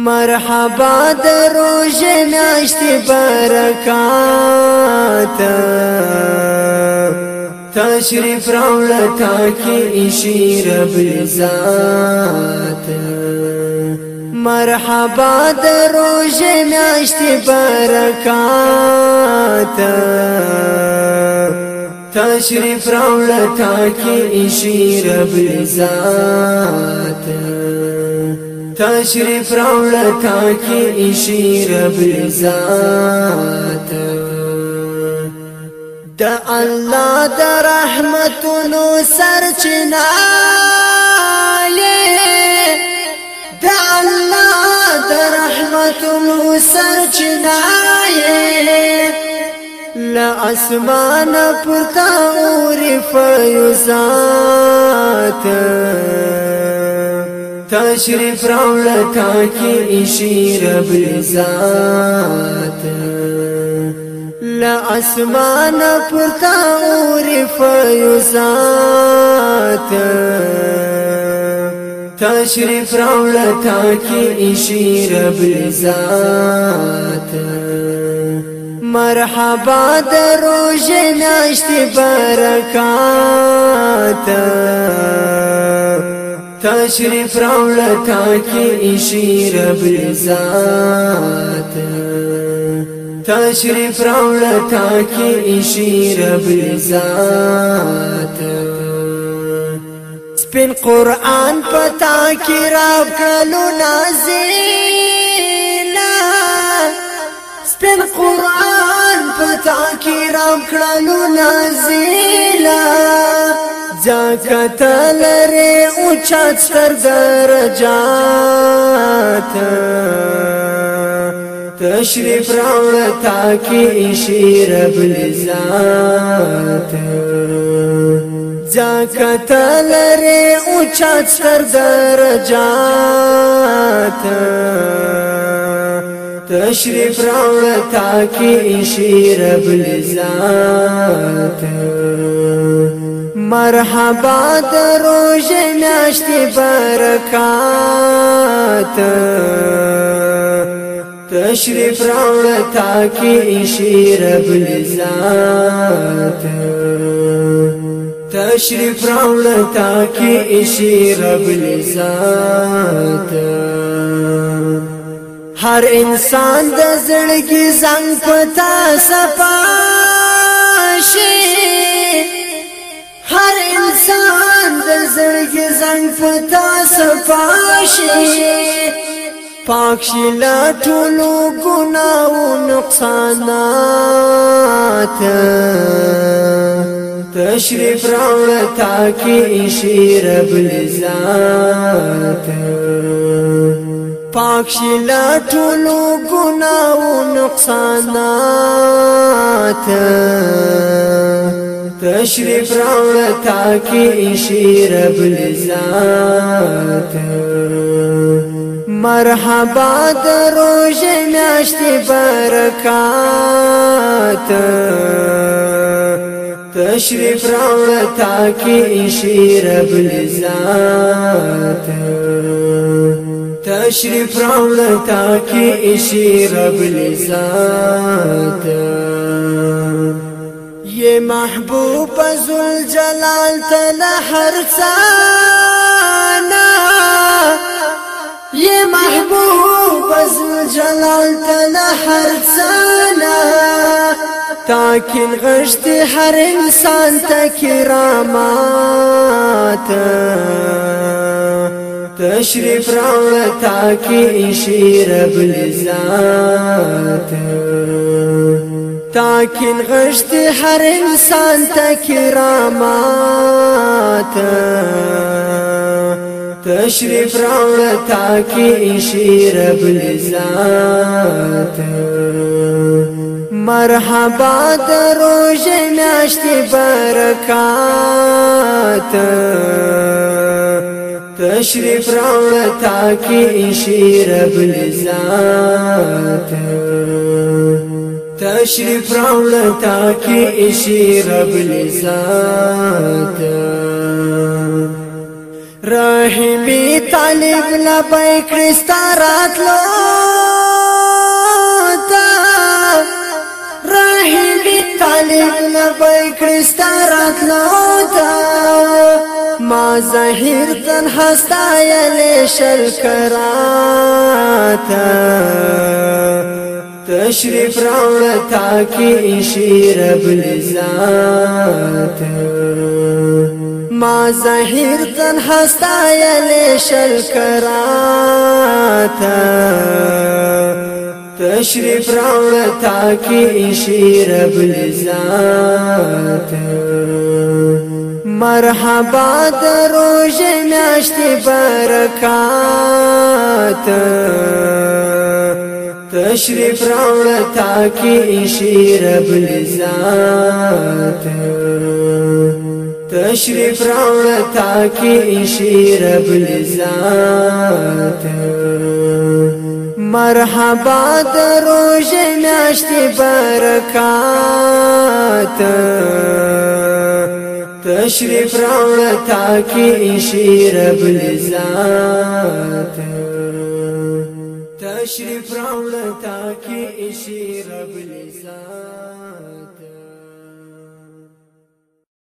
مرحبا د روز میاشتې برکات تشریف راوړه تا کې شي رب ذات مرحبا د روز میاشتې برکات تشریف راوړه تا کې شي رب ذات تشریف راوړ کا کې ایشی رب عزت د الله د رحمتونو سرچینه د الله د رحمتونو سرچینه لا اسمان پرتا اور تشریف راوړ تا کې شي رب العزت لا اسمان پرتا اور فیضات تشریف راوړ تا کې شي رب العزت مرحبا دروژ ناشت برکات تشریف راوړه تا کې شیر برزات تشریف راوړه تا کې شیر برزات سپین قران پتا کې را کلو نازینا سپین قران پتا کې را کلو نازینا ځکه لري او چا ستر درجات تشریف راوړ تا کې شي رب العزت ځکه لري او چا ستر درجات تشریف راوړ تا کې شي رب العزت مرحبا د روز میاشتې برکات تشریف راوړه تا کې شي رب العزت تشریف راوړه تا کې شي رب العزت هر انسان د زړګي زنګ پتا صفا شي هر انسان د زړګي زنګ پتا صفاشي پاک شي لا ټولو ګناو نقصانات تشریف راوړ تا کې شي رب العزت پاک شي لا ټولو ګناو نقصانات تشریف راوړ تا کې شي رب العزت مرحبا د روزه میاشتې برکات تشریف راوړ تا کې شي رب العزت تشریف راوړ تا کې شي رب العزت یہ محبوب زل جلال تنا ہر سانا یہ محبوب زل جلال تنا ہر سانا تاکن غشت ہر انسان تکرامات تشریف راوڑ تاکی شیر رب العزت تاکین غشتی هر انسان تا کرامات تشریف راوړ تاکي شي رب العزت مرحبا دروژ میاشت برکات تشریف راوړ تاکي شي رب العزت تشریف راولا تا کې شي رب العزت راهبي طالب لبیک رستارات لو تا راهبي طالب لبیک رستارات لو تا ما ظاهر تن هستایل شل تشریف راوړ تا کې شیر بلزات ما ظاهر تن حستایل شل کرات تشریف راوړ تا کې شیر بلزات مرحبا د روزه میاشتې برکات تشریف راوړ تا کې شي رب العزت تشریف راوړ تا کې شي رب العزت مرحبا د روزه میاشتې برکات تشریف راوړ تا کې شي رب العزت تشریف راوړ تا کې شي رب لسان